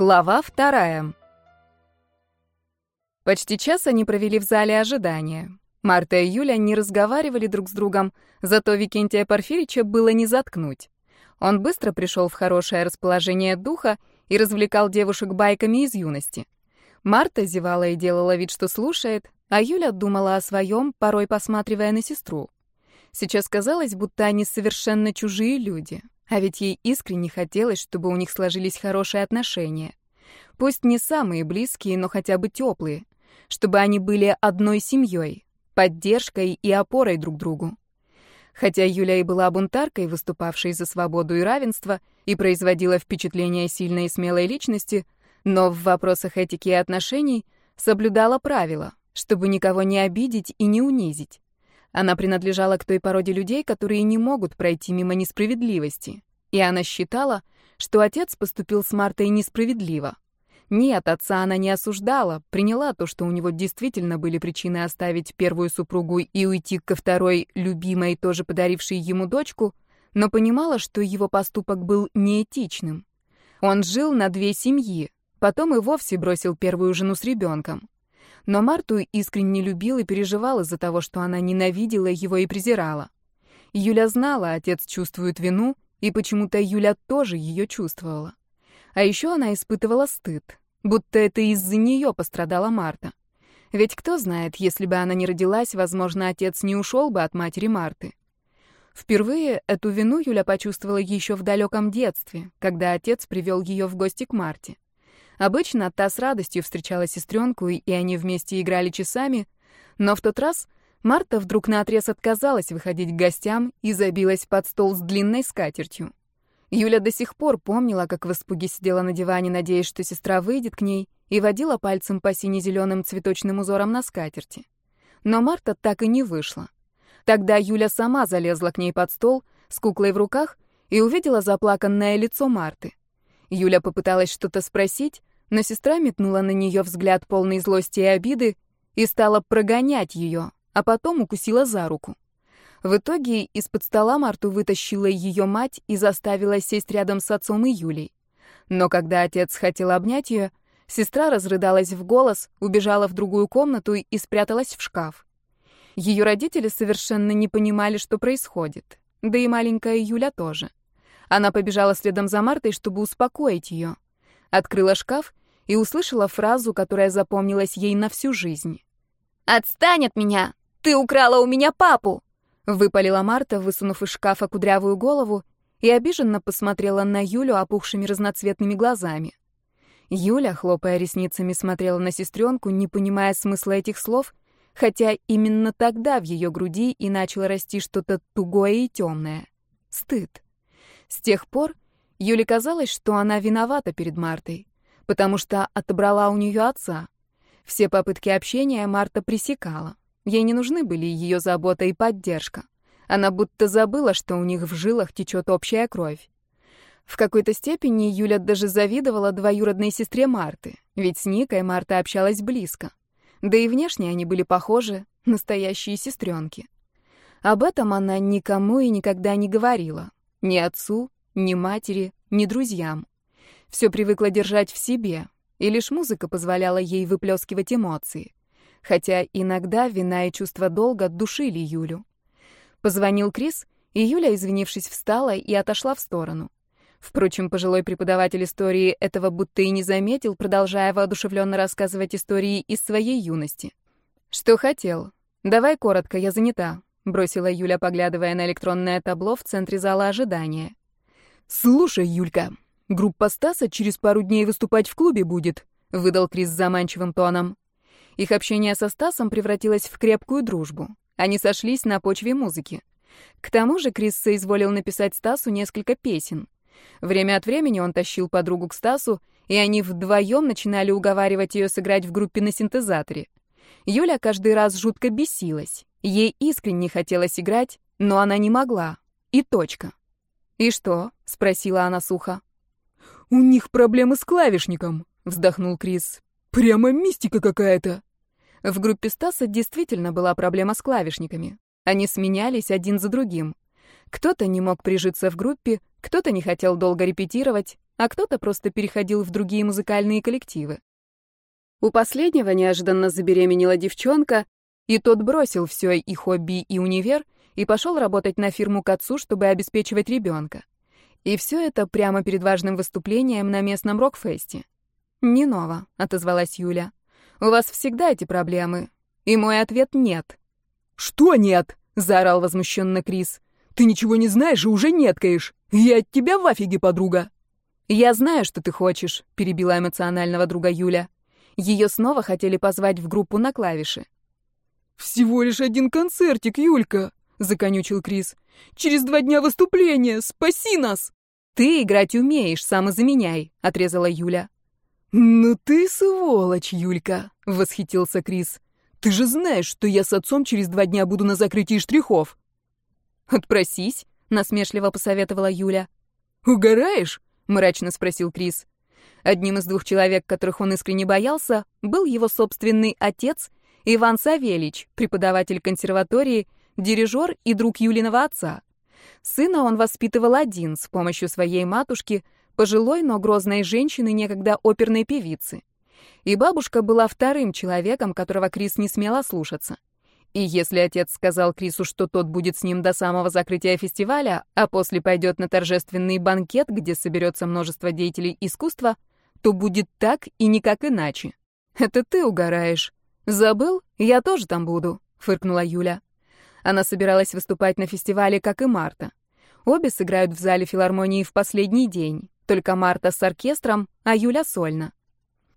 Глава вторая. Почти час они провели в зале ожидания. Марта и Юля не разговаривали друг с другом, зато Викентия Порфирича было не заткнуть. Он быстро пришел в хорошее расположение духа и развлекал девушек байками из юности. Марта зевала и делала вид, что слушает, а Юля думала о своем, порой посматривая на сестру. Сейчас казалось, будто они совершенно чужие люди, а ведь ей искренне хотелось, чтобы у них сложились хорошие отношения. Пусть не самые близкие, но хотя бы теплые. Чтобы они были одной семьей, поддержкой и опорой друг другу. Хотя Юля и была бунтаркой, выступавшей за свободу и равенство, и производила впечатление сильной и смелой личности, но в вопросах этики и отношений соблюдала правила, чтобы никого не обидеть и не унизить. Она принадлежала к той породе людей, которые не могут пройти мимо несправедливости. И она считала, что отец поступил с Мартой несправедливо. Нет, отца она не осуждала, приняла то, что у него действительно были причины оставить первую супругу и уйти ко второй, любимой, тоже подарившей ему дочку, но понимала, что его поступок был неэтичным. Он жил на две семьи, потом и вовсе бросил первую жену с ребенком. Но Марту искренне любил и переживал из-за того, что она ненавидела его и презирала. Юля знала, отец чувствует вину, и почему-то Юля тоже ее чувствовала. А еще она испытывала стыд, будто это из-за нее пострадала Марта. Ведь кто знает, если бы она не родилась, возможно, отец не ушел бы от матери Марты. Впервые эту вину Юля почувствовала еще в далеком детстве, когда отец привел ее в гости к Марте. Обычно та с радостью встречала сестренку, и они вместе играли часами, но в тот раз Марта вдруг наотрез отказалась выходить к гостям и забилась под стол с длинной скатертью. Юля до сих пор помнила, как в испуге сидела на диване, надеясь, что сестра выйдет к ней, и водила пальцем по сине-зеленым цветочным узорам на скатерти. Но Марта так и не вышла. Тогда Юля сама залезла к ней под стол с куклой в руках и увидела заплаканное лицо Марты. Юля попыталась что-то спросить, но сестра метнула на нее взгляд полный злости и обиды и стала прогонять ее, а потом укусила за руку. В итоге из-под стола Марту вытащила ее мать и заставила сесть рядом с отцом и Юлей. Но когда отец хотел обнять ее, сестра разрыдалась в голос, убежала в другую комнату и спряталась в шкаф. Ее родители совершенно не понимали, что происходит. Да и маленькая Юля тоже. Она побежала следом за Мартой, чтобы успокоить ее. Открыла шкаф и услышала фразу, которая запомнилась ей на всю жизнь. «Отстань от меня! Ты украла у меня папу!» Выпалила Марта, высунув из шкафа кудрявую голову, и обиженно посмотрела на Юлю опухшими разноцветными глазами. Юля, хлопая ресницами, смотрела на сестренку, не понимая смысла этих слов, хотя именно тогда в ее груди и начало расти что-то тугое и темное. Стыд. С тех пор Юле казалось, что она виновата перед Мартой потому что отобрала у нее отца. Все попытки общения Марта пресекала. Ей не нужны были ее забота и поддержка. Она будто забыла, что у них в жилах течет общая кровь. В какой-то степени Юля даже завидовала двоюродной сестре Марты, ведь с Никой Марта общалась близко. Да и внешне они были похожи, настоящие сестренки. Об этом она никому и никогда не говорила. Ни отцу, ни матери, ни друзьям все привыкла держать в себе, и лишь музыка позволяла ей выплескивать эмоции. Хотя иногда вина и чувство долга душили Юлю. Позвонил Крис, и Юля, извинившись, встала и отошла в сторону. Впрочем, пожилой преподаватель истории этого будто и не заметил, продолжая воодушевленно рассказывать истории из своей юности. «Что хотел? Давай коротко, я занята», — бросила Юля, поглядывая на электронное табло в центре зала ожидания. «Слушай, Юлька, Группа Стаса через пару дней выступать в клубе будет», — выдал Крис заманчивым тоном. Их общение со Стасом превратилось в крепкую дружбу. Они сошлись на почве музыки. К тому же Крис соизволил написать Стасу несколько песен. Время от времени он тащил подругу к Стасу, и они вдвоем начинали уговаривать ее сыграть в группе на синтезаторе. Юля каждый раз жутко бесилась. Ей искренне хотелось играть, но она не могла. И точка. «И что?» — спросила она сухо. «У них проблемы с клавишником», — вздохнул Крис. «Прямо мистика какая-то». В группе Стаса действительно была проблема с клавишниками. Они сменялись один за другим. Кто-то не мог прижиться в группе, кто-то не хотел долго репетировать, а кто-то просто переходил в другие музыкальные коллективы. У последнего неожиданно забеременела девчонка, и тот бросил все и хобби, и универ, и пошел работать на фирму к отцу, чтобы обеспечивать ребенка. И все это прямо перед важным выступлением на местном рок-фесте. «Не ново», — отозвалась Юля. «У вас всегда эти проблемы». И мой ответ — нет. «Что нет?» — заорал возмущенно Крис. «Ты ничего не знаешь и уже неткаешь. Я от тебя в афиге, подруга». «Я знаю, что ты хочешь», — перебила эмоционального друга Юля. Ее снова хотели позвать в группу на клавиши. «Всего лишь один концертик, Юлька», — законючил Крис. «Через два дня выступления! Спаси нас!» «Ты играть умеешь, сам заменяй», — отрезала Юля. «Ну ты сволочь, Юлька!» — восхитился Крис. «Ты же знаешь, что я с отцом через два дня буду на закрытии штрихов!» «Отпросись», — насмешливо посоветовала Юля. «Угораешь?» — мрачно спросил Крис. Одним из двух человек, которых он искренне боялся, был его собственный отец Иван Савельич, преподаватель консерватории, дирижер и друг Юлиного отца. Сына он воспитывал один с помощью своей матушки, пожилой, но грозной женщины, некогда оперной певицы. И бабушка была вторым человеком, которого Крис не смела слушаться. И если отец сказал Крису, что тот будет с ним до самого закрытия фестиваля, а после пойдет на торжественный банкет, где соберется множество деятелей искусства, то будет так и никак иначе. Это ты угораешь. Забыл? Я тоже там буду, фыркнула Юля. Она собиралась выступать на фестивале, как и Марта. Обе сыграют в зале филармонии в последний день. Только Марта с оркестром, а Юля сольно.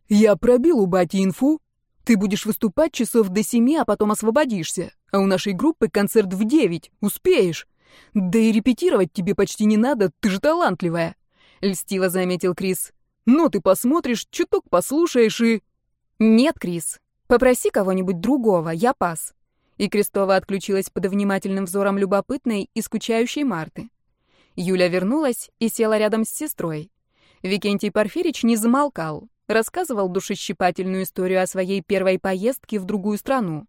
«Я пробил у бати инфу. Ты будешь выступать часов до семи, а потом освободишься. А у нашей группы концерт в девять. Успеешь. Да и репетировать тебе почти не надо, ты же талантливая», — льстиво заметил Крис. «Ну, ты посмотришь, чуток послушаешь и...» «Нет, Крис, попроси кого-нибудь другого, я пас». И Крестова отключилась под внимательным взором любопытной и скучающей Марты. Юля вернулась и села рядом с сестрой. Викентий Порфирич не замолкал, рассказывал душещипательную историю о своей первой поездке в другую страну.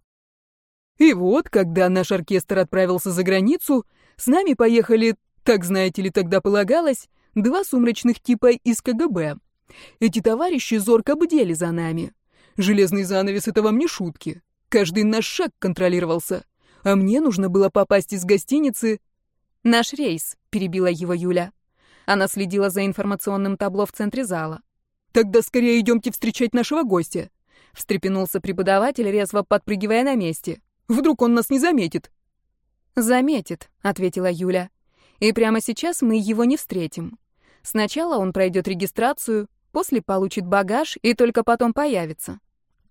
И вот, когда наш оркестр отправился за границу, с нами поехали, так знаете ли, тогда полагалось, два сумрачных типа из КГБ. Эти товарищи зорко бдели за нами. Железный занавес — это вам не шутки. Каждый наш шаг контролировался. А мне нужно было попасть из гостиницы «Наш рейс», — перебила его Юля. Она следила за информационным табло в центре зала. «Тогда скорее идемте встречать нашего гостя», — встрепенулся преподаватель, резво подпрыгивая на месте. «Вдруг он нас не заметит?» «Заметит», — ответила Юля. «И прямо сейчас мы его не встретим. Сначала он пройдет регистрацию, после получит багаж и только потом появится».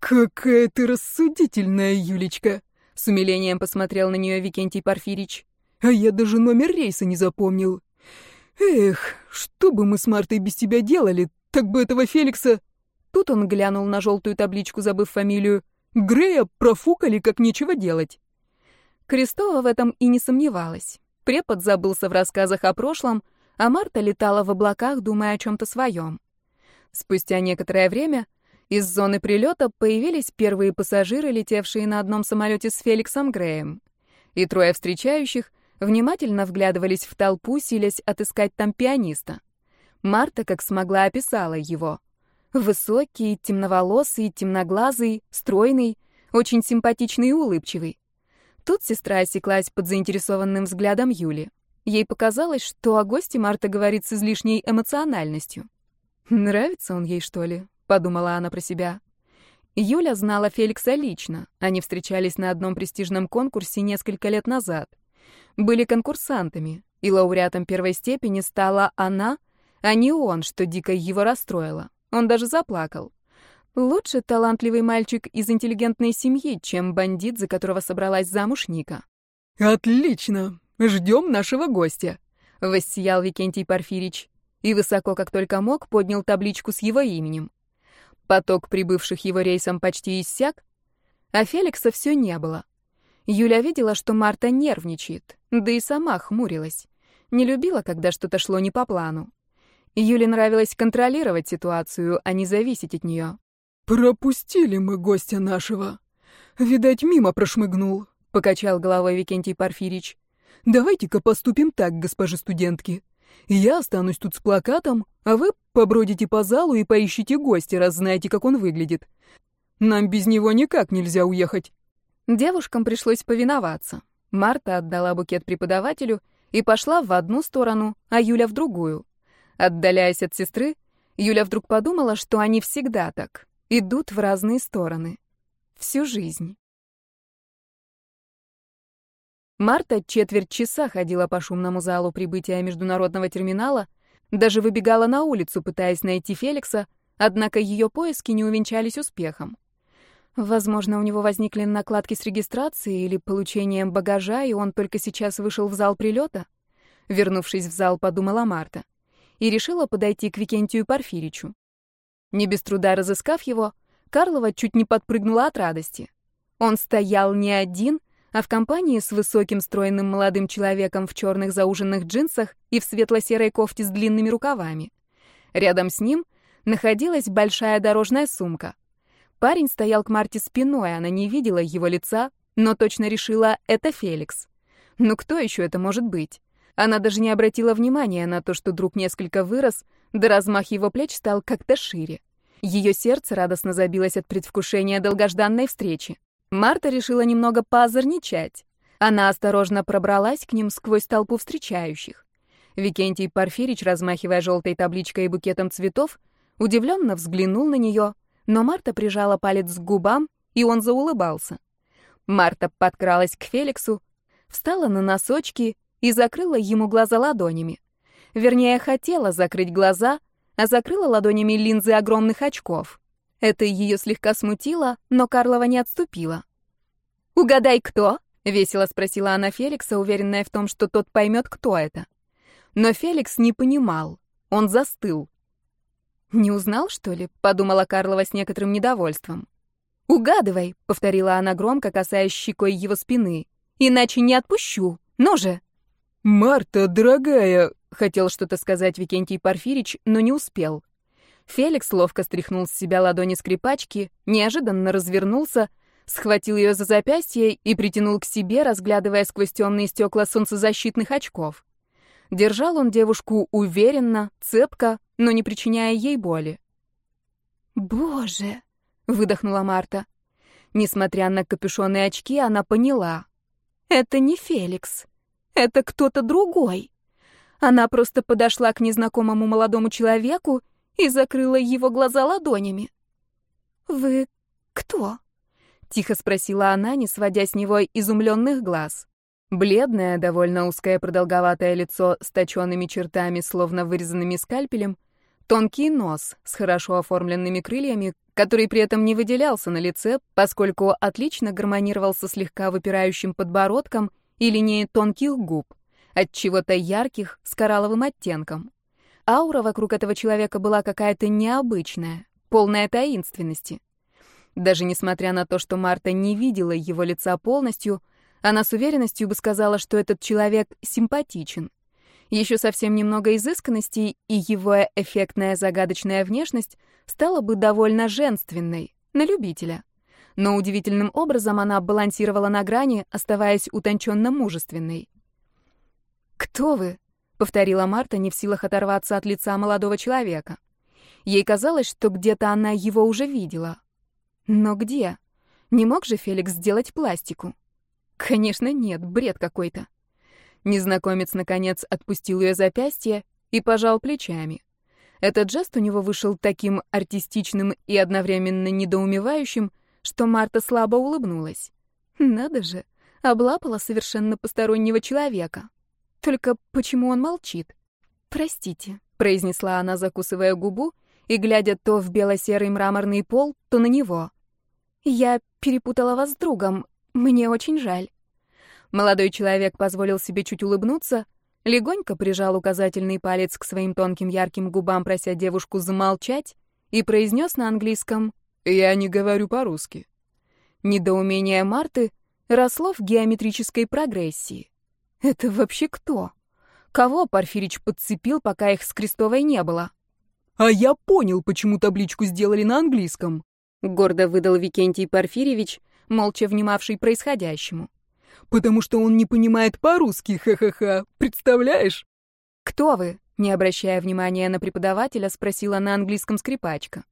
«Какая ты рассудительная, Юлечка!» — с умилением посмотрел на нее Викентий Порфирич. А я даже номер рейса не запомнил. Эх, что бы мы с Мартой без тебя делали? Так бы этого Феликса... Тут он глянул на желтую табличку, забыв фамилию. Грея профукали, как нечего делать. Крестова в этом и не сомневалась. Препод забылся в рассказах о прошлом, а Марта летала в облаках, думая о чем-то своем. Спустя некоторое время из зоны прилета появились первые пассажиры, летевшие на одном самолете с Феликсом Греем. И трое встречающих внимательно вглядывались в толпу, силясь отыскать там пианиста. Марта, как смогла, описала его. Высокий, темноволосый, темноглазый, стройный, очень симпатичный и улыбчивый. Тут сестра осеклась под заинтересованным взглядом Юли. Ей показалось, что о госте Марта говорит с излишней эмоциональностью. «Нравится он ей, что ли?» — подумала она про себя. Юля знала Феликса лично. Они встречались на одном престижном конкурсе несколько лет назад были конкурсантами, и лауреатом первой степени стала она, а не он, что дико его расстроило. Он даже заплакал. Лучше талантливый мальчик из интеллигентной семьи, чем бандит, за которого собралась замуж Ника. «Отлично! Ждем нашего гостя!» — воссиял Викентий Порфирич. И высоко, как только мог, поднял табличку с его именем. Поток прибывших его рейсом почти иссяк, а Феликса все не было. Юля видела, что Марта нервничает, да и сама хмурилась. Не любила, когда что-то шло не по плану. Юле нравилось контролировать ситуацию, а не зависеть от нее. «Пропустили мы гостя нашего. Видать, мимо прошмыгнул», — покачал головой Викентий Порфирич. «Давайте-ка поступим так, госпожи студентки. Я останусь тут с плакатом, а вы побродите по залу и поищите гостя, раз знаете, как он выглядит. Нам без него никак нельзя уехать». Девушкам пришлось повиноваться. Марта отдала букет преподавателю и пошла в одну сторону, а Юля в другую. Отдаляясь от сестры, Юля вдруг подумала, что они всегда так, идут в разные стороны. Всю жизнь. Марта четверть часа ходила по шумному залу прибытия международного терминала, даже выбегала на улицу, пытаясь найти Феликса, однако ее поиски не увенчались успехом. Возможно, у него возникли накладки с регистрацией или получением багажа, и он только сейчас вышел в зал прилета. Вернувшись в зал, подумала Марта и решила подойти к Викентию Порфиричу. Не без труда разыскав его, Карлова чуть не подпрыгнула от радости. Он стоял не один, а в компании с высоким стройным молодым человеком в черных зауженных джинсах и в светло-серой кофте с длинными рукавами. Рядом с ним находилась большая дорожная сумка. Парень стоял к Марте спиной, она не видела его лица, но точно решила, это Феликс. Ну кто еще это может быть? Она даже не обратила внимания на то, что друг несколько вырос, да размах его плеч стал как-то шире. Ее сердце радостно забилось от предвкушения долгожданной встречи. Марта решила немного поозорничать. Она осторожно пробралась к ним сквозь толпу встречающих. Викентий Порфирич, размахивая желтой табличкой и букетом цветов, удивленно взглянул на нее, но Марта прижала палец к губам, и он заулыбался. Марта подкралась к Феликсу, встала на носочки и закрыла ему глаза ладонями. Вернее, хотела закрыть глаза, а закрыла ладонями линзы огромных очков. Это ее слегка смутило, но Карлова не отступила. «Угадай, кто?» — весело спросила она Феликса, уверенная в том, что тот поймет, кто это. Но Феликс не понимал. Он застыл. «Не узнал, что ли?» — подумала Карлова с некоторым недовольством. «Угадывай», — повторила она громко, касаясь щекой его спины. «Иначе не отпущу. Ну же!» «Марта, дорогая!» — хотел что-то сказать Викентий Порфирич, но не успел. Феликс ловко стряхнул с себя ладони скрипачки, неожиданно развернулся, схватил ее за запястье и притянул к себе, разглядывая сквозь темные стекла солнцезащитных очков. Держал он девушку уверенно, цепко, но не причиняя ей боли. «Боже!» — выдохнула Марта. Несмотря на капюшонные очки, она поняла. «Это не Феликс. Это кто-то другой». Она просто подошла к незнакомому молодому человеку и закрыла его глаза ладонями. «Вы кто?» — тихо спросила она, не сводя с него изумленных глаз. Бледное, довольно узкое продолговатое лицо с точенными чертами, словно вырезанными скальпелем, тонкий нос с хорошо оформленными крыльями, который при этом не выделялся на лице, поскольку отлично гармонировал со слегка выпирающим подбородком и линией тонких губ, от чего-то ярких с коралловым оттенком. Аура вокруг этого человека была какая-то необычная, полная таинственности. Даже несмотря на то, что Марта не видела его лица полностью, она с уверенностью бы сказала, что этот человек симпатичен. Еще совсем немного изысканности, и его эффектная загадочная внешность стала бы довольно женственной, на любителя. Но удивительным образом она балансировала на грани, оставаясь утонченно мужественной. «Кто вы?» — повторила Марта, не в силах оторваться от лица молодого человека. Ей казалось, что где-то она его уже видела. Но где? Не мог же Феликс сделать пластику? Конечно, нет, бред какой-то. Незнакомец, наконец, отпустил ее запястье и пожал плечами. Этот жест у него вышел таким артистичным и одновременно недоумевающим, что Марта слабо улыбнулась. Надо же, облапала совершенно постороннего человека. Только почему он молчит? «Простите», — произнесла она, закусывая губу и глядя то в бело-серый мраморный пол, то на него. «Я перепутала вас с другом. Мне очень жаль». Молодой человек позволил себе чуть улыбнуться, легонько прижал указательный палец к своим тонким ярким губам, прося девушку замолчать, и произнес на английском «Я не говорю по-русски». Недоумение Марты росло в геометрической прогрессии. Это вообще кто? Кого Порфирич подцепил, пока их с Крестовой не было? «А я понял, почему табличку сделали на английском», — гордо выдал Викентий Порфирьевич, молча внимавший происходящему. «Потому что он не понимает по-русски, ха-ха-ха, представляешь?» «Кто вы?» Не обращая внимания на преподавателя, спросила на английском скрипачка.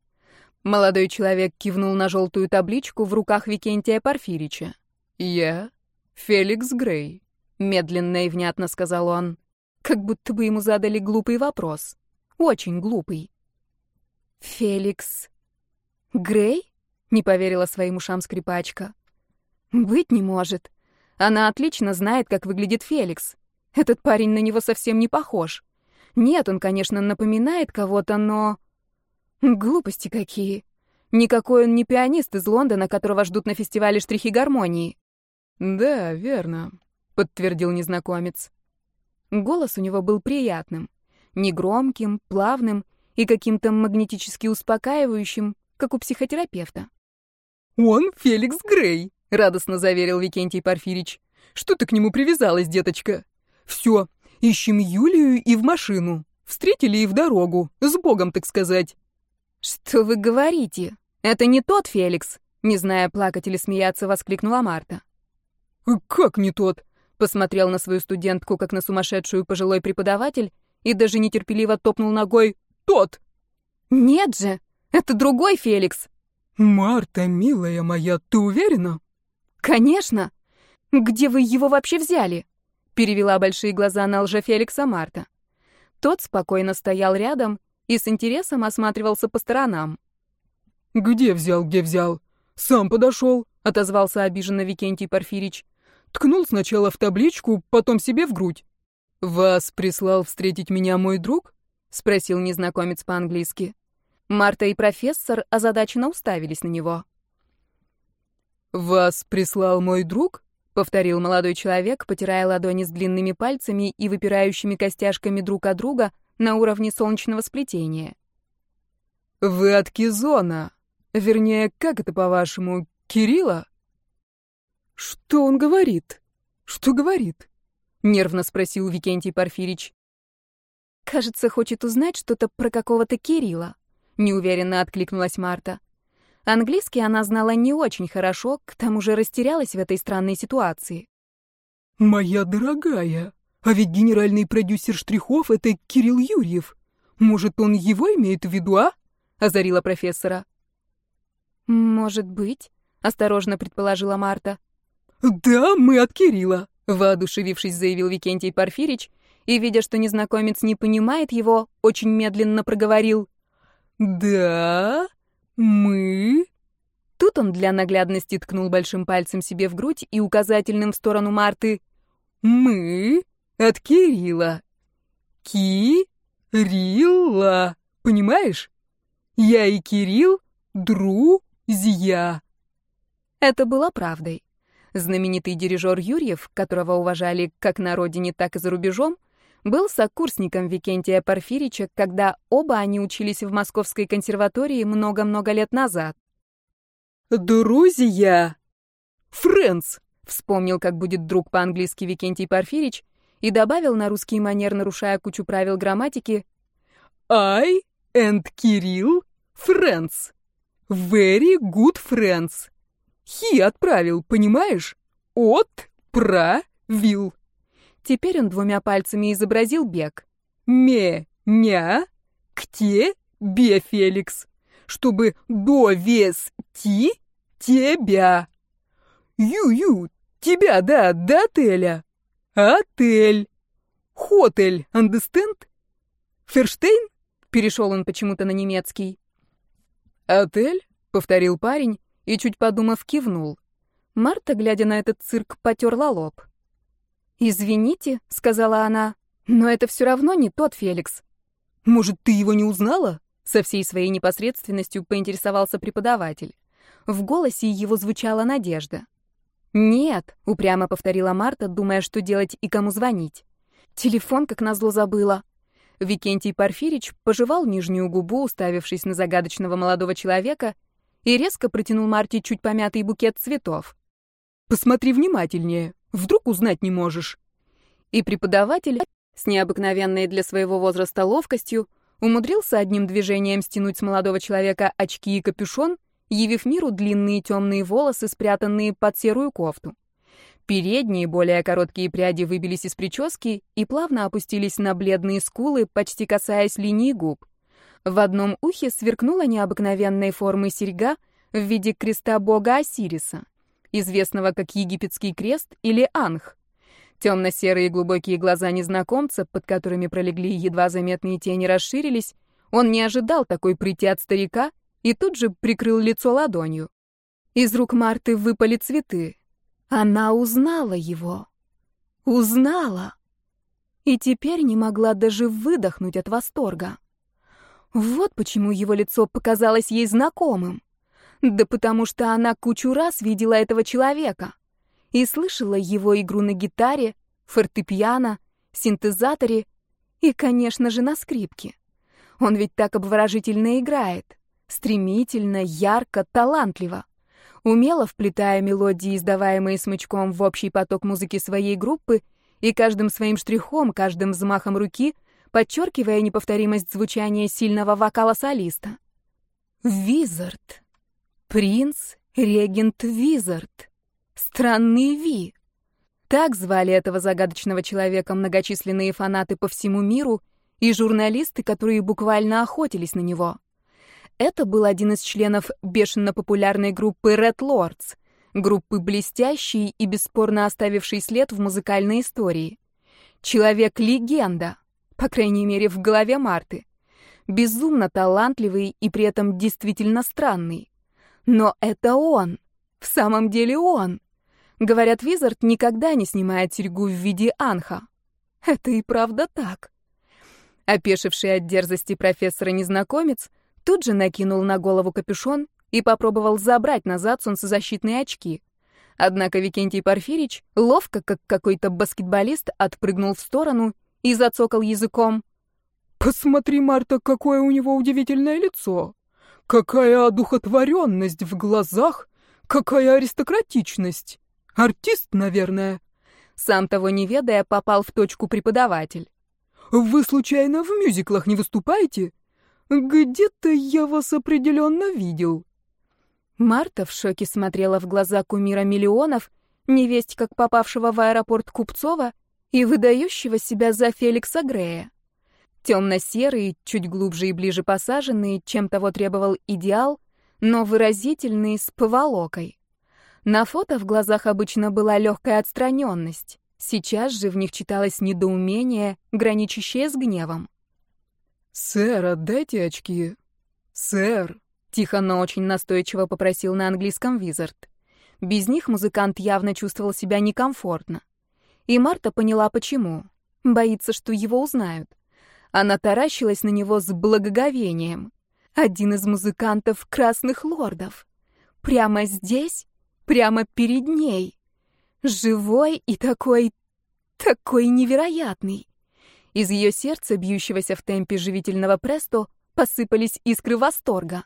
Молодой человек кивнул на желтую табличку в руках Викентия Порфирича. «Я Феликс Грей», — медленно и внятно сказал он, как будто бы ему задали глупый вопрос. Очень глупый. «Феликс Грей?» — не поверила своим ушам скрипачка. «Быть не может. Она отлично знает, как выглядит Феликс. Этот парень на него совсем не похож. Нет, он, конечно, напоминает кого-то, но...» Глупости какие. Никакой он не пианист из Лондона, которого ждут на фестивале штрихи гармонии. Да, верно, подтвердил незнакомец. Голос у него был приятным, негромким, плавным и каким-то магнетически успокаивающим, как у психотерапевта. «Он Феликс Грей», — радостно заверил Викентий Порфирич. «Что ты к нему привязалась, деточка? Все, ищем Юлию и в машину. Встретили и в дорогу, с Богом, так сказать». «Что вы говорите? Это не тот Феликс!» Не зная, плакать или смеяться, воскликнула Марта. «Э, «Как не тот?» Посмотрел на свою студентку, как на сумасшедшую пожилой преподаватель, и даже нетерпеливо топнул ногой. «Тот!» «Нет же! Это другой Феликс!» «Марта, милая моя, ты уверена?» «Конечно! Где вы его вообще взяли?» Перевела большие глаза на лже Феликса Марта. Тот спокойно стоял рядом и с интересом осматривался по сторонам. «Где взял, где взял? Сам подошел», — отозвался обиженно Викентий Порфирич. Ткнул сначала в табличку, потом себе в грудь. «Вас прислал встретить меня мой друг?» — спросил незнакомец по-английски. Марта и профессор озадаченно уставились на него. «Вас прислал мой друг?» — повторил молодой человек, потирая ладони с длинными пальцами и выпирающими костяшками друг от друга, на уровне солнечного сплетения. «Вы от Кизона. Вернее, как это по-вашему, Кирилла?» «Что он говорит? Что говорит?» — нервно спросил Викентий Порфирич. «Кажется, хочет узнать что-то про какого-то Кирилла», — неуверенно откликнулась Марта. Английский она знала не очень хорошо, к тому же растерялась в этой странной ситуации. «Моя дорогая», а ведь генеральный продюсер штрихов — это Кирилл Юрьев. Может, он его имеет в виду, а?» — озарила профессора. «Может быть», — осторожно предположила Марта. «Да, мы от Кирилла», — воодушевившись, заявил Викентий Порфирич, и, видя, что незнакомец не понимает его, очень медленно проговорил. «Да, мы...» Тут он для наглядности ткнул большим пальцем себе в грудь и указательным в сторону Марты. «Мы от Кирилла. Ки-рилла. Понимаешь? Я и Кирилл — друзья. Это было правдой. Знаменитый дирижер Юрьев, которого уважали как на родине, так и за рубежом, был сокурсником Викентия Порфирича, когда оба они учились в Московской консерватории много-много лет назад. «Друзья!» «Френдс!» — вспомнил, как будет друг по-английски Викентий Порфирич, и добавил на русский манер, нарушая кучу правил грамматики, «I and Кирилл friends. Very good friends. He отправил, понимаешь? От, про, вил». Теперь он двумя пальцами изобразил бег. «Ме, ня, кте, бе, Феликс, чтобы до вес ти тебя. Ю-ю, тебя, да, до отеля. «Отель! Хотель, understand? Ферштейн?» — перешел он почему-то на немецкий. «Отель?» — повторил парень и, чуть подумав, кивнул. Марта, глядя на этот цирк, потерла лоб. «Извините», — сказала она, — «но это все равно не тот Феликс». «Может, ты его не узнала?» — со всей своей непосредственностью поинтересовался преподаватель. В голосе его звучала надежда. «Нет», — упрямо повторила Марта, думая, что делать и кому звонить. Телефон, как назло, забыла. Викентий Порфирич пожевал нижнюю губу, уставившись на загадочного молодого человека, и резко протянул Марте чуть помятый букет цветов. «Посмотри внимательнее, вдруг узнать не можешь». И преподаватель, с необыкновенной для своего возраста ловкостью, умудрился одним движением стянуть с молодого человека очки и капюшон — явив миру длинные темные волосы, спрятанные под серую кофту. Передние, более короткие пряди выбились из прически и плавно опустились на бледные скулы, почти касаясь линии губ. В одном ухе сверкнула необыкновенной формы серьга в виде креста бога Осириса, известного как египетский крест или анх. Темно-серые глубокие глаза незнакомца, под которыми пролегли едва заметные тени, расширились. Он не ожидал такой прийти от старика и тут же прикрыл лицо ладонью. Из рук Марты выпали цветы. Она узнала его. Узнала. И теперь не могла даже выдохнуть от восторга. Вот почему его лицо показалось ей знакомым. Да потому что она кучу раз видела этого человека и слышала его игру на гитаре, фортепиано, синтезаторе и, конечно же, на скрипке. Он ведь так обворожительно играет. Стремительно, ярко, талантливо умело вплетая мелодии, издаваемые смычком в общий поток музыки своей группы, и каждым своим штрихом, каждым взмахом руки, подчеркивая неповторимость звучания сильного вокала солиста. Визард. Принц, регент Визард. Странный Ви. Так звали этого загадочного человека многочисленные фанаты по всему миру и журналисты, которые буквально охотились на него. Это был один из членов бешено популярной группы Red Lords, группы блестящей и бесспорно оставившей след в музыкальной истории. Человек-легенда, по крайней мере, в голове Марты. Безумно талантливый и при этом действительно странный. Но это он. В самом деле он. Говорят, Визард никогда не снимает серьгу в виде анха. Это и правда так. Опешивший от дерзости профессора-незнакомец Тут же накинул на голову капюшон и попробовал забрать назад солнцезащитные очки. Однако Викентий Порфирич, ловко, как какой-то баскетболист, отпрыгнул в сторону и зацокал языком. «Посмотри, Марта, какое у него удивительное лицо! Какая одухотворенность в глазах! Какая аристократичность! Артист, наверное!» Сам того не ведая, попал в точку преподаватель. «Вы, случайно, в мюзиклах не выступаете? «Где-то я вас определенно видел». Марта в шоке смотрела в глаза кумира миллионов, невесть как попавшего в аэропорт Купцова и выдающего себя за Феликса Грея. Темно-серый, чуть глубже и ближе посаженный, чем того требовал идеал, но выразительный, с поволокой. На фото в глазах обычно была легкая отстраненность. Сейчас же в них читалось недоумение, граничащее с гневом. «Сэр, отдайте очки. Сэр!» — тихо, но очень настойчиво попросил на английском Визард. Без них музыкант явно чувствовал себя некомфортно. И Марта поняла, почему. Боится, что его узнают. Она таращилась на него с благоговением. Один из музыкантов красных лордов. Прямо здесь, прямо перед ней. Живой и такой... такой невероятный. Из ее сердца, бьющегося в темпе живительного престо, посыпались искры восторга.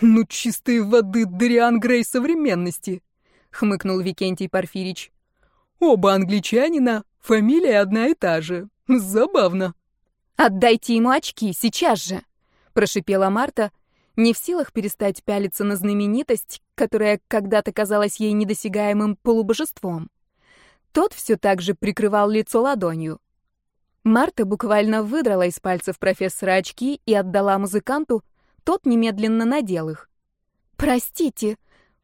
«Ну, чистой воды Дариан Грей современности!» — хмыкнул Викентий Порфирич. «Оба англичанина, фамилия одна и та же. Забавно». «Отдайте ему очки, сейчас же!» — прошипела Марта, не в силах перестать пялиться на знаменитость, которая когда-то казалась ей недосягаемым полубожеством. Тот все так же прикрывал лицо ладонью. Марта буквально выдрала из пальцев профессора очки и отдала музыканту, тот немедленно надел их. «Простите,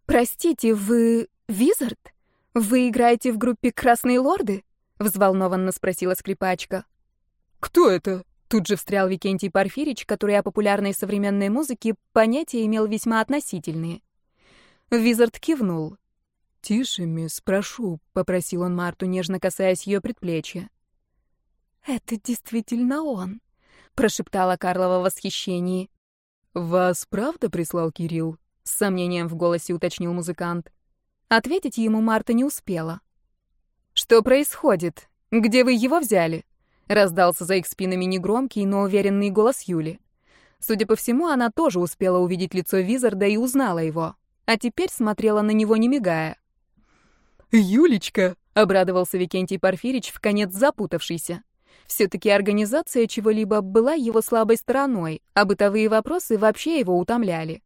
простите, вы Визард? Вы играете в группе «Красные лорды»?» — взволнованно спросила скрипачка. «Кто это?» — тут же встрял Викентий Порфирич, который о популярной современной музыке понятия имел весьма относительные. Визард кивнул. «Тише, мисс, прошу», — попросил он Марту, нежно касаясь ее предплечья. «Это действительно он», — прошептала Карлова в восхищении. «Вас правда прислал Кирилл?» — с сомнением в голосе уточнил музыкант. Ответить ему Марта не успела. «Что происходит? Где вы его взяли?» — раздался за их спинами негромкий, но уверенный голос Юли. Судя по всему, она тоже успела увидеть лицо Визарда и узнала его, а теперь смотрела на него, не мигая. «Юлечка!» — обрадовался Викентий Порфирич, в конец запутавшийся. Все-таки организация чего-либо была его слабой стороной, а бытовые вопросы вообще его утомляли.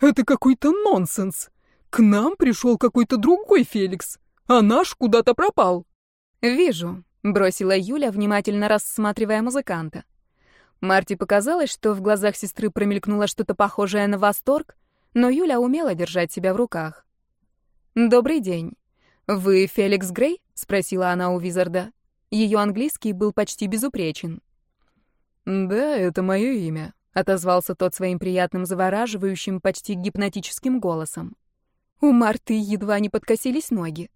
«Это какой-то нонсенс! К нам пришел какой-то другой Феликс, а наш куда-то пропал». «Вижу», — бросила Юля, внимательно рассматривая музыканта. Марти показалось, что в глазах сестры промелькнуло что-то похожее на восторг, но Юля умела держать себя в руках. «Добрый день. Вы Феликс Грей?» — спросила она у Визарда. Ее английский был почти безупречен. «Да, это мое имя», — отозвался тот своим приятным, завораживающим, почти гипнотическим голосом. У Марты едва не подкосились ноги.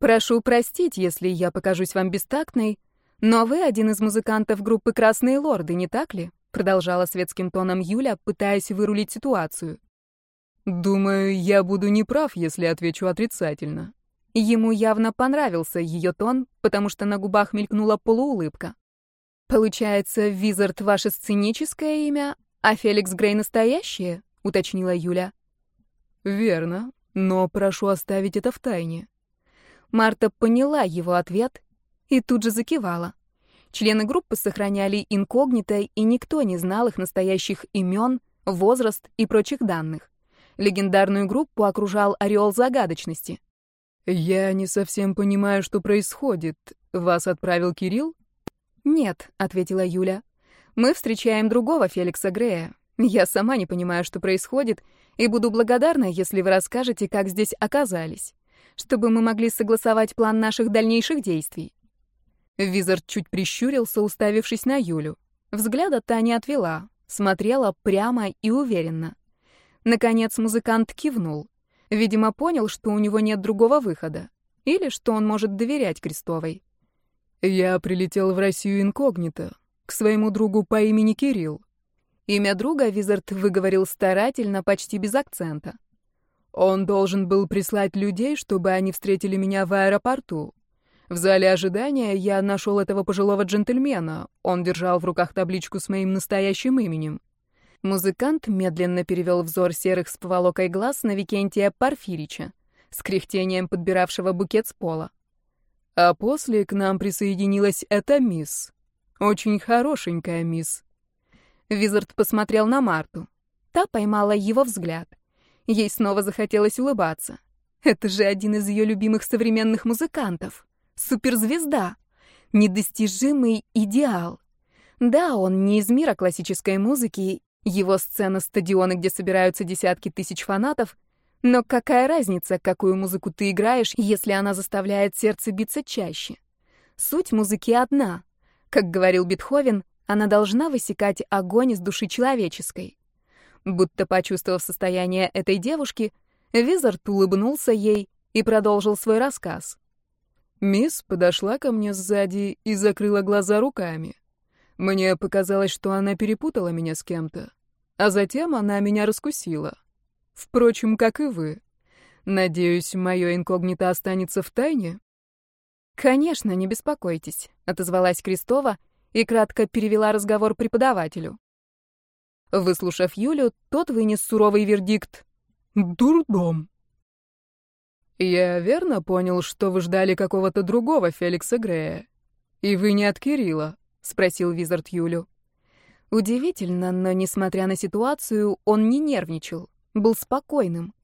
«Прошу простить, если я покажусь вам бестактной, но вы один из музыкантов группы «Красные лорды», не так ли?» — продолжала светским тоном Юля, пытаясь вырулить ситуацию. «Думаю, я буду неправ, если отвечу отрицательно». Ему явно понравился ее тон, потому что на губах мелькнула полуулыбка. «Получается, Визард — ваше сценическое имя, а Феликс Грей — настоящее?» — уточнила Юля. «Верно, но прошу оставить это в тайне». Марта поняла его ответ и тут же закивала. Члены группы сохраняли инкогнито, и никто не знал их настоящих имен, возраст и прочих данных. Легендарную группу окружал ореол загадочности. «Я не совсем понимаю, что происходит. Вас отправил Кирилл?» «Нет», — ответила Юля. «Мы встречаем другого Феликса Грея. Я сама не понимаю, что происходит, и буду благодарна, если вы расскажете, как здесь оказались, чтобы мы могли согласовать план наших дальнейших действий». Визард чуть прищурился, уставившись на Юлю. Взгляда та не отвела, смотрела прямо и уверенно. Наконец музыкант кивнул. Видимо, понял, что у него нет другого выхода. Или что он может доверять Крестовой. «Я прилетел в Россию инкогнито, к своему другу по имени Кирилл». Имя друга Визард выговорил старательно, почти без акцента. «Он должен был прислать людей, чтобы они встретили меня в аэропорту. В зале ожидания я нашел этого пожилого джентльмена. Он держал в руках табличку с моим настоящим именем. Музыкант медленно перевел взор серых с поволокой глаз на Викентия Парфирича, с кряхтением подбиравшего букет с пола. А после к нам присоединилась эта мисс. Очень хорошенькая мисс. Визард посмотрел на Марту. Та поймала его взгляд. Ей снова захотелось улыбаться. Это же один из ее любимых современных музыкантов. Суперзвезда. Недостижимый идеал. Да, он не из мира классической музыки его сцена — стадионы, где собираются десятки тысяч фанатов. Но какая разница, какую музыку ты играешь, если она заставляет сердце биться чаще? Суть музыки одна. Как говорил Бетховен, она должна высекать огонь из души человеческой. Будто почувствовав состояние этой девушки, Визард улыбнулся ей и продолжил свой рассказ. Мисс подошла ко мне сзади и закрыла глаза руками. Мне показалось, что она перепутала меня с кем-то. А затем она меня раскусила. Впрочем, как и вы. Надеюсь, мое инкогнито останется в тайне? Конечно, не беспокойтесь, отозвалась Крестова и кратко перевела разговор преподавателю. Выслушав Юлю, тот вынес суровый вердикт. «Дурдом». «Я верно понял, что вы ждали какого-то другого Феликса Грея? И вы не от Кирилла?» — спросил Визард Юлю. Удивительно, но, несмотря на ситуацию, он не нервничал, был спокойным.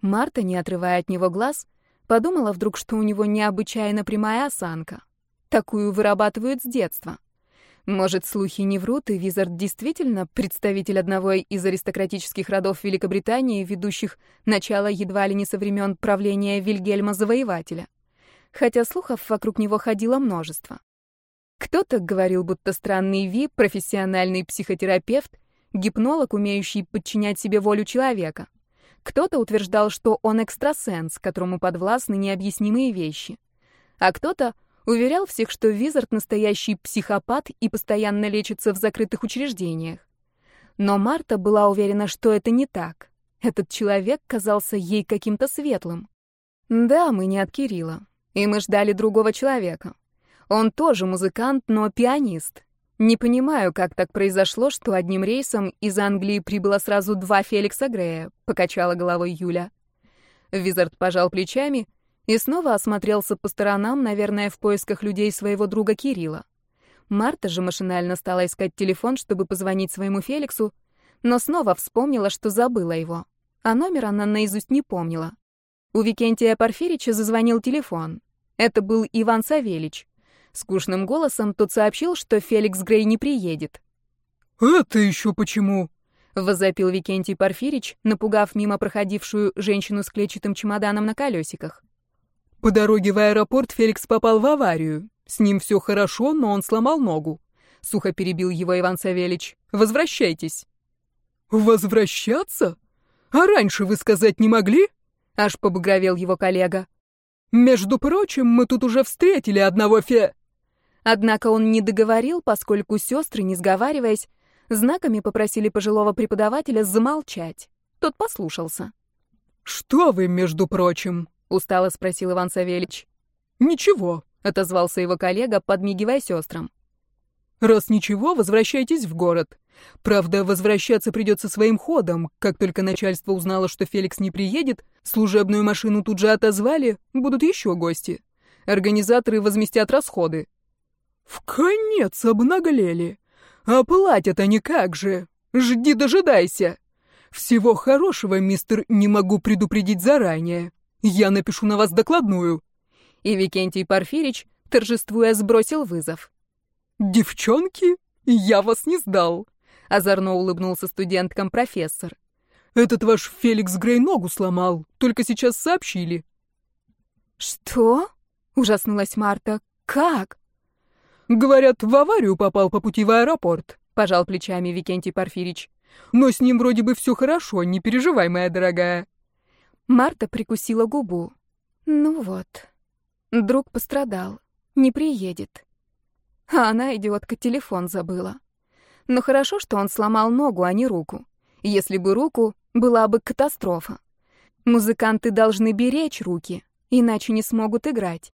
Марта, не отрывая от него глаз, подумала вдруг, что у него необычайно прямая осанка. Такую вырабатывают с детства. Может, слухи не врут, и Визард действительно представитель одного из аристократических родов Великобритании, ведущих начало едва ли не со времен правления Вильгельма Завоевателя. Хотя слухов вокруг него ходило множество. Кто-то говорил, будто странный Ви — профессиональный психотерапевт, гипнолог, умеющий подчинять себе волю человека. Кто-то утверждал, что он экстрасенс, которому подвластны необъяснимые вещи. А кто-то уверял всех, что Визард — настоящий психопат и постоянно лечится в закрытых учреждениях. Но Марта была уверена, что это не так. Этот человек казался ей каким-то светлым. Да, мы не от Кирилла, и мы ждали другого человека. Он тоже музыкант, но пианист. Не понимаю, как так произошло, что одним рейсом из Англии прибыло сразу два Феликса Грея, покачала головой Юля. Визард пожал плечами и снова осмотрелся по сторонам, наверное, в поисках людей своего друга Кирилла. Марта же машинально стала искать телефон, чтобы позвонить своему Феликсу, но снова вспомнила, что забыла его, а номер она наизусть не помнила. У Викентия Порфирича зазвонил телефон. Это был Иван Савельич. Скучным голосом тот сообщил, что Феликс Грей не приедет. «Это еще почему?» — возопил Викентий Порфирич, напугав мимо проходившую женщину с клетчатым чемоданом на колесиках. «По дороге в аэропорт Феликс попал в аварию. С ним все хорошо, но он сломал ногу», — сухо перебил его Иван Савельич. «Возвращайтесь». «Возвращаться? А раньше вы сказать не могли?» Аж побагровел его коллега. «Между прочим, мы тут уже встретили одного фе...» Однако он не договорил, поскольку сестры, не сговариваясь, знаками попросили пожилого преподавателя замолчать. Тот послушался. «Что вы, между прочим?» — устало спросил Иван Савельич. «Ничего», — отозвался его коллега, подмигивая сестрам. «Раз ничего, возвращайтесь в город. Правда, возвращаться придется своим ходом. Как только начальство узнало, что Феликс не приедет, служебную машину тут же отозвали, будут еще гости. Организаторы возместят расходы. В конец обнаглели. А платят они как же. Жди, дожидайся. Всего хорошего, мистер, не могу предупредить заранее. Я напишу на вас докладную. И Викентий Порфирич, торжествуя, сбросил вызов. Девчонки, я вас не сдал. Озорно улыбнулся студенткам профессор. Этот ваш Феликс Грей ногу сломал, только сейчас сообщили. Что? Ужаснулась Марта. Как? Говорят, в аварию попал по пути в аэропорт, пожал плечами Викентий Порфирич. Но с ним вроде бы все хорошо, не переживай, моя дорогая. Марта прикусила губу. Ну вот. Друг пострадал. Не приедет. А она, идиотка, телефон забыла. Но хорошо, что он сломал ногу, а не руку. Если бы руку, была бы катастрофа. Музыканты должны беречь руки, иначе не смогут играть.